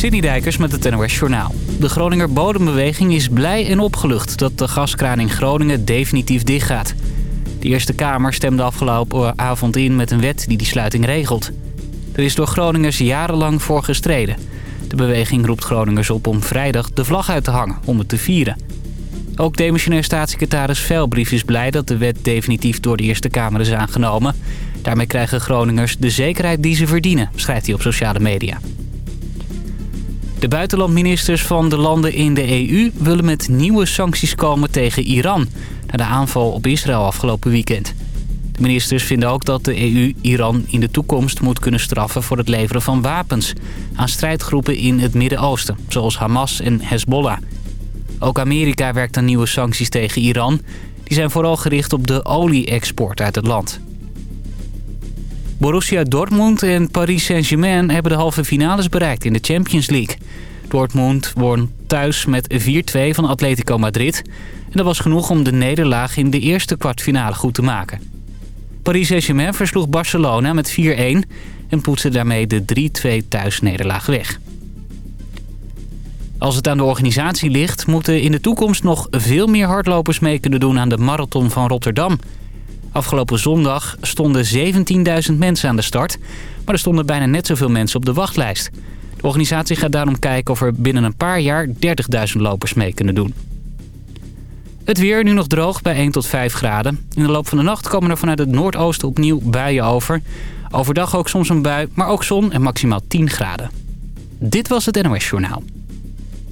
Sidney Dijkers met het NOS Journaal. De Groninger Bodembeweging is blij en opgelucht dat de gaskraan in Groningen definitief dichtgaat. De Eerste Kamer stemde afgelopen avond in met een wet die die sluiting regelt. Er is door Groningers jarenlang voor gestreden. De beweging roept Groningers op om vrijdag de vlag uit te hangen om het te vieren. Ook demissionair staatssecretaris Velbrief is blij dat de wet definitief door de Eerste Kamer is aangenomen. Daarmee krijgen Groningers de zekerheid die ze verdienen, schrijft hij op sociale media. De buitenlandministers van de landen in de EU willen met nieuwe sancties komen tegen Iran... na de aanval op Israël afgelopen weekend. De ministers vinden ook dat de EU Iran in de toekomst moet kunnen straffen... voor het leveren van wapens aan strijdgroepen in het Midden-Oosten... zoals Hamas en Hezbollah. Ook Amerika werkt aan nieuwe sancties tegen Iran. Die zijn vooral gericht op de olie-export uit het land. Borussia Dortmund en Paris Saint-Germain hebben de halve finales bereikt in de Champions League. Dortmund won thuis met 4-2 van Atletico Madrid. En dat was genoeg om de nederlaag in de eerste kwartfinale goed te maken. Paris Saint-Germain versloeg Barcelona met 4-1 en poetste daarmee de 3-2 thuisnederlaag weg. Als het aan de organisatie ligt, moeten in de toekomst nog veel meer hardlopers mee kunnen doen aan de Marathon van Rotterdam. Afgelopen zondag stonden 17.000 mensen aan de start, maar er stonden bijna net zoveel mensen op de wachtlijst. De organisatie gaat daarom kijken of er binnen een paar jaar 30.000 lopers mee kunnen doen. Het weer nu nog droog bij 1 tot 5 graden. In de loop van de nacht komen er vanuit het noordoosten opnieuw buien over. Overdag ook soms een bui, maar ook zon en maximaal 10 graden. Dit was het NOS Journaal.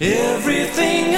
Everything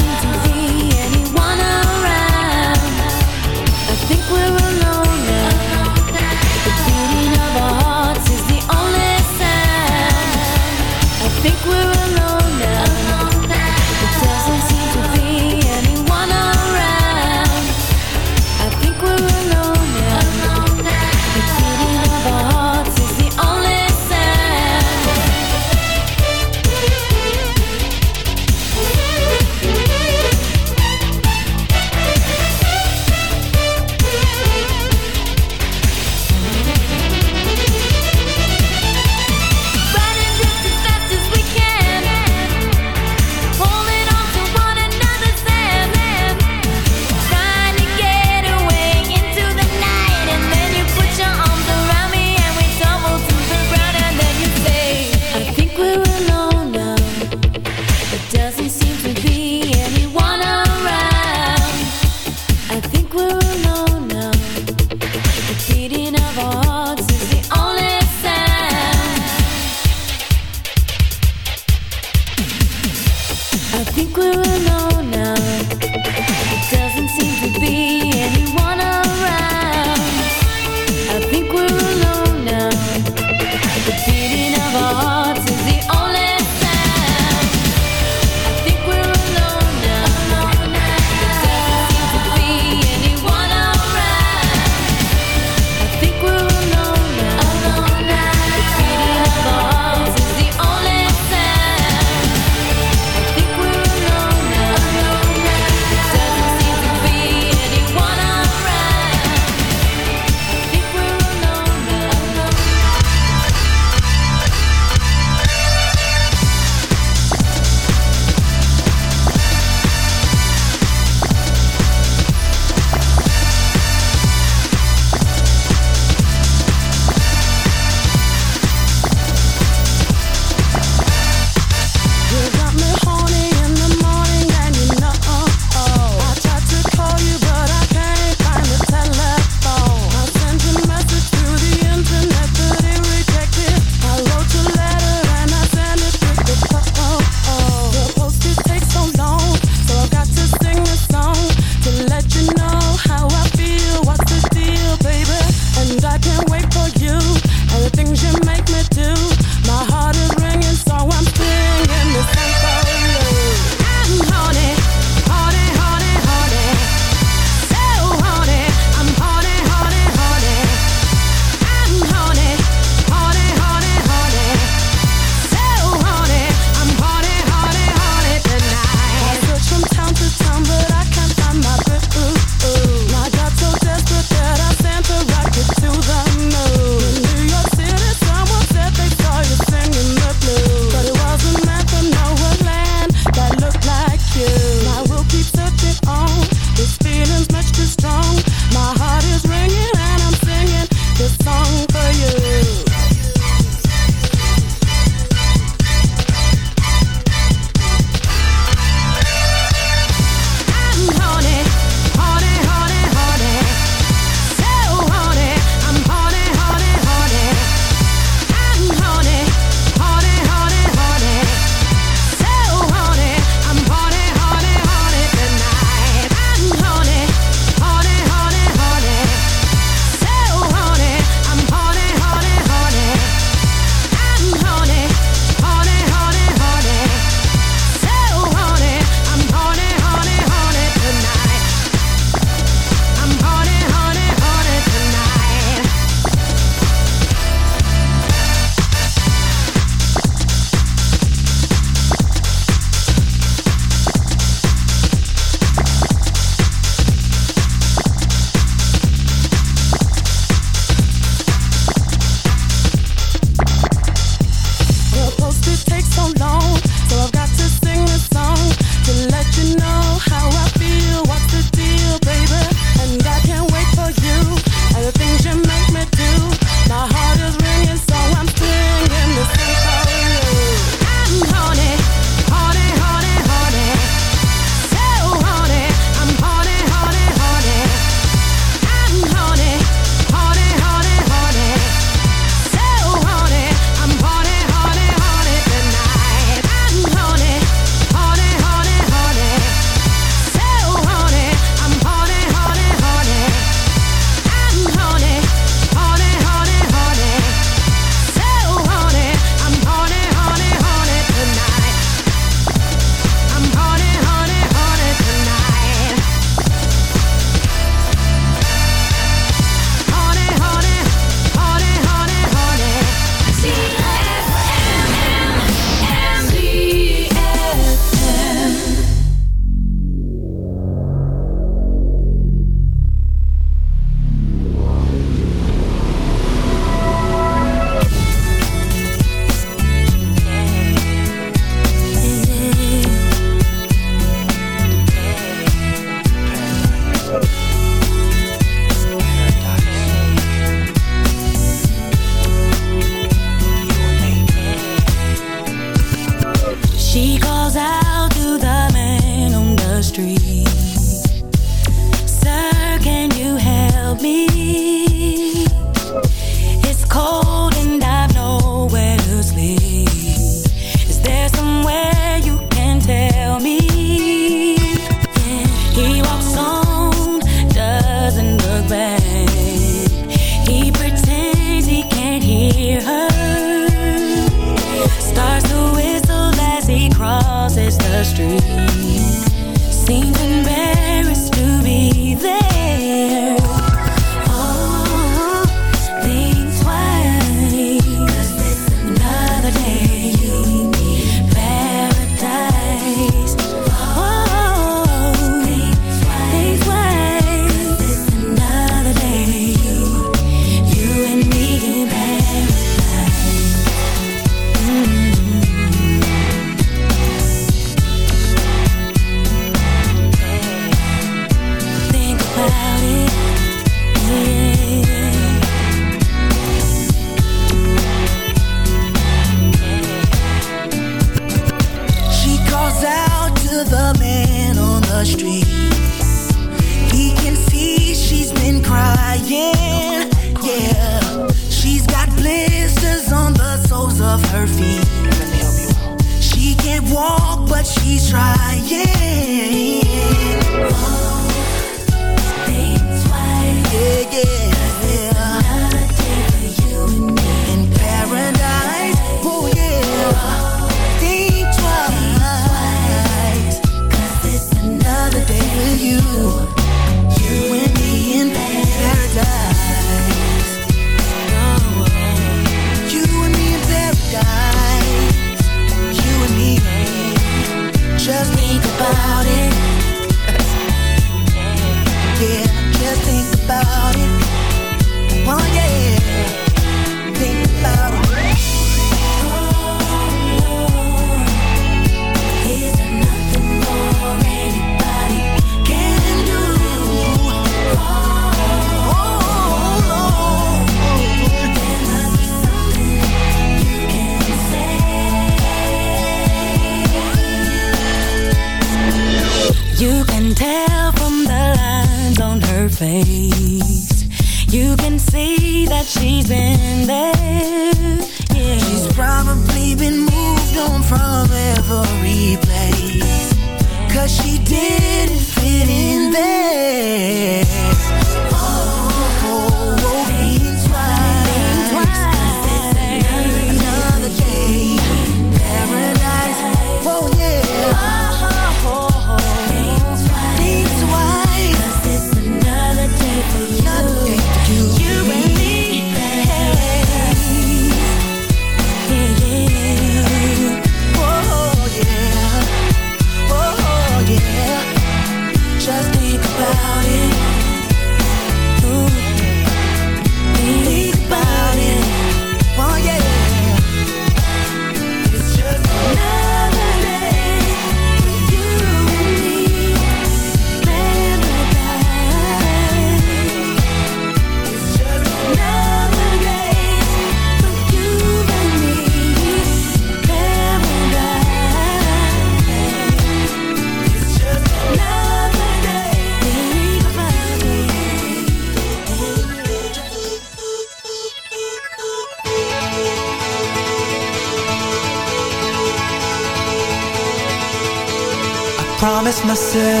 myself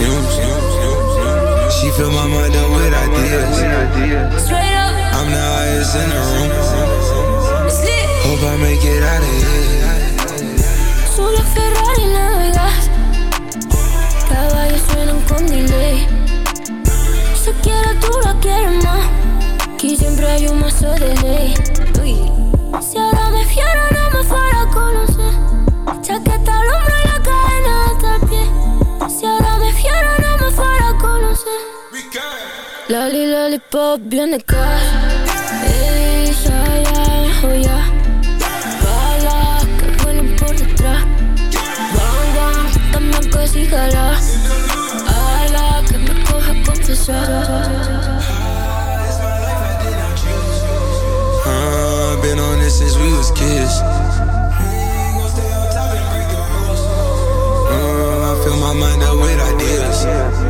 fumes. She fill my mind up with ideas. I'm the highest in the room. Hope I make it out of here. Solo Ferrari navegas Caballos suenan con delay Se quiere tú la quieres más Aquí siempre hay un mazo de ley Si ahora me fiero lollipop, bien de Ey, ya, oh ya. Bala, que por detrás. Bang, bang, Ala, que me confesar Uh, been on this since we was kids. Uh, I fill my mind up with ideas.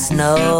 snow.